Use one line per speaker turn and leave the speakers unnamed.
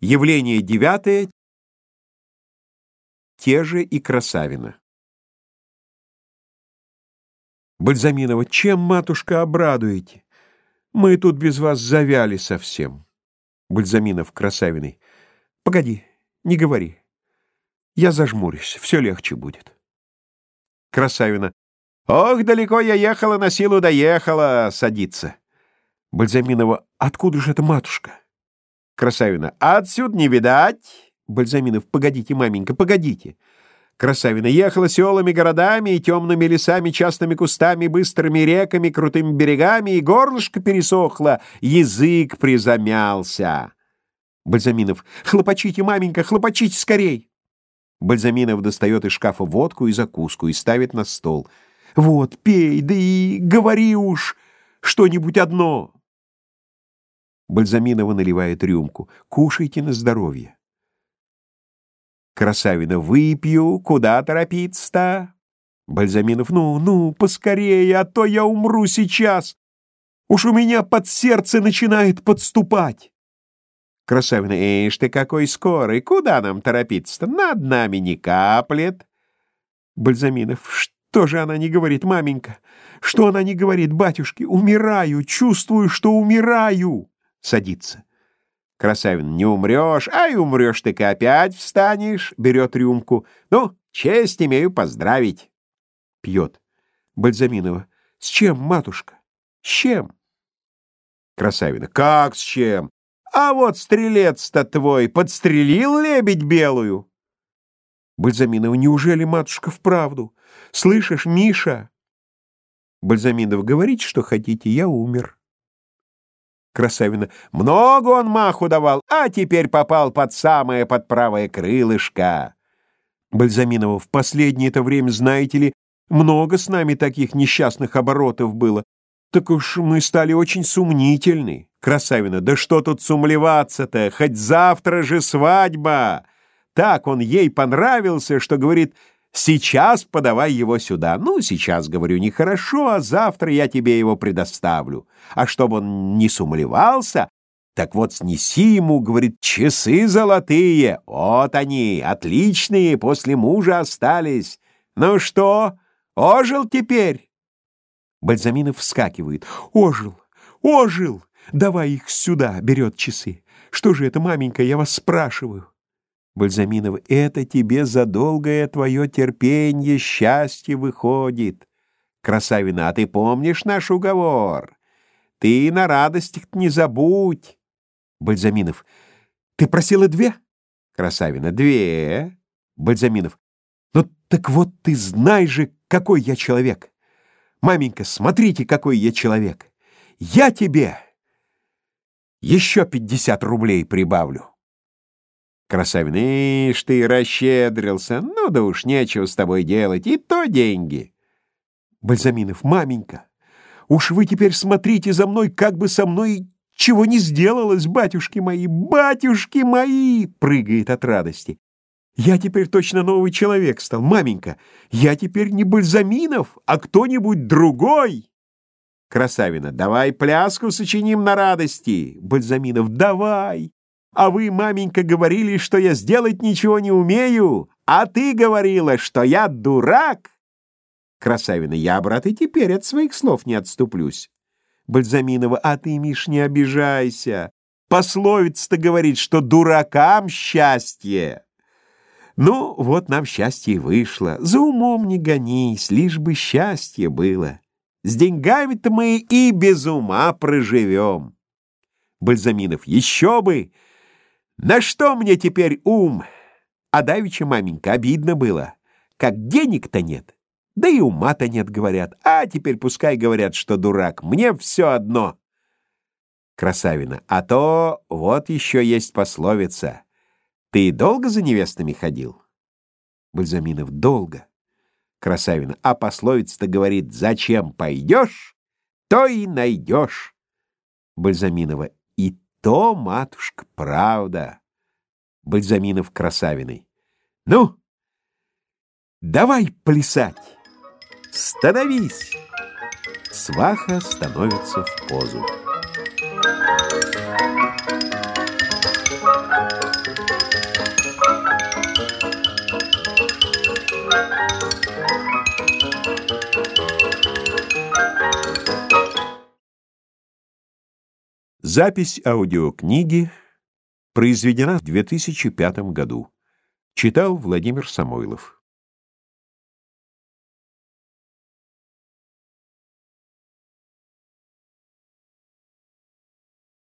Явление девятое. Те же и Красавина. Бальзаминова, чем, матушка, обрадуете? Мы тут без вас завяли совсем. Бальзаминов Красавиной. Погоди, не говори. Я зажмурюсь, все легче будет. Красавина. Ох, далеко я ехала, на силу доехала, садится. Бальзаминова. Откуда же это, матушка? Красавина. Отсюда не видать. Бальзаминов. Погодите, маменька, погодите. Красавина. Ехала селами, городами и темными лесами, частными кустами, быстрыми реками, крутыми берегами, и горлышко пересохло, язык призамялся. Бальзаминов. Хлопочите, маменька, хлопочите скорей. Бальзаминов достает из шкафа водку и закуску и ставит на стол. Вот, пей, да и говори уж что-нибудь одно. Бальзаминова наливает рюмку. «Кушайте на здоровье». Красавина. «Выпью. Куда торопиться-то?» Бальзаминов. «Ну, ну, поскорее, а то я умру сейчас. Уж у меня под сердце начинает подступать». Красавина. «Ишь ты какой скорый! Куда нам торопиться-то? Над нами не каплет». Бальзаминов. «Что же она не говорит, маменька? Что она не говорит, батюшки? Умираю, чувствую, что умираю!» Садится. Красавин, не умрешь, ай, умрешь ты опять встанешь, берет рюмку. Ну, честь имею поздравить. Пьет. Бальзаминова. С чем, матушка? С чем? Красавина. Как с чем? А вот стрелец-то твой подстрелил лебедь белую. Бальзаминова. Неужели, матушка, вправду? Слышишь, Миша? Бальзаминов. Говорите, что хотите, я умер. Красавина. Много он маху давал, а теперь попал под самое под правое крылышко. Бальзаминова. В последнее-то время, знаете ли, много с нами таких несчастных оборотов было. Так уж мы стали очень сумнительны. Красавина. Да что тут сумлеваться-то? Хоть завтра же свадьба. Так он ей понравился, что говорит Сейчас подавай его сюда. Ну, сейчас, говорю, нехорошо, а завтра я тебе его предоставлю. А чтобы он не сумлевался, так вот снеси ему, говорит, часы золотые. Вот они, отличные, после мужа остались. Ну что, ожил теперь? Бальзаминов вскакивает. Ожил, ожил. Давай их сюда, берет часы. Что же это, маменька, я вас спрашиваю? Бальзаминов, это тебе за долгое твое терпение счастье выходит. Красавина, а ты помнишь наш уговор? Ты на радостях не забудь. Бальзаминов, ты просила две? Красавина, две. Бальзаминов, ну так вот ты знай же, какой я человек. Маменька, смотрите, какой я человек. Я тебе еще пятьдесят рублей прибавлю. Красавин, ишь ты, расщедрился. Ну да уж нечего с тобой делать, и то деньги. Бальзаминов, маменька, уж вы теперь смотрите за мной, как бы со мной чего не сделалось, батюшки мои, батюшки мои, прыгает от радости. Я теперь точно новый человек стал, маменька. Я теперь не Бальзаминов, а кто-нибудь другой. Красавина, давай пляску сочиним на радости. Бальзаминов, давай. А вы, маменька, говорили, что я сделать ничего не умею, а ты говорила, что я дурак. Красавина, я, брат, и теперь от своих слов не отступлюсь. Бальзаминова, а ты, Миш, не обижайся. Пословица-то говорит, что дуракам счастье. Ну, вот нам счастье и вышло. За умом не гонись, лишь бы счастье было. С деньгами-то мы и без ума проживем. Бальзаминов, еще бы! На что мне теперь ум? А давеча, маменька, обидно было. Как денег-то нет, да и ума-то нет, говорят. А теперь пускай говорят, что дурак. Мне все одно. Красавина. А то вот еще есть пословица. Ты долго за невестами ходил? Бальзаминов. Долго. Красавина. А пословица-то говорит, зачем пойдешь, то и найдешь. Бальзаминова. И то, матушка, правда. Бальзаминов Красавиной. «Ну, давай плясать! Становись!» Сваха становится в позу. Запись аудиокниги произведена в 2005 году. Читал Владимир Самойлов.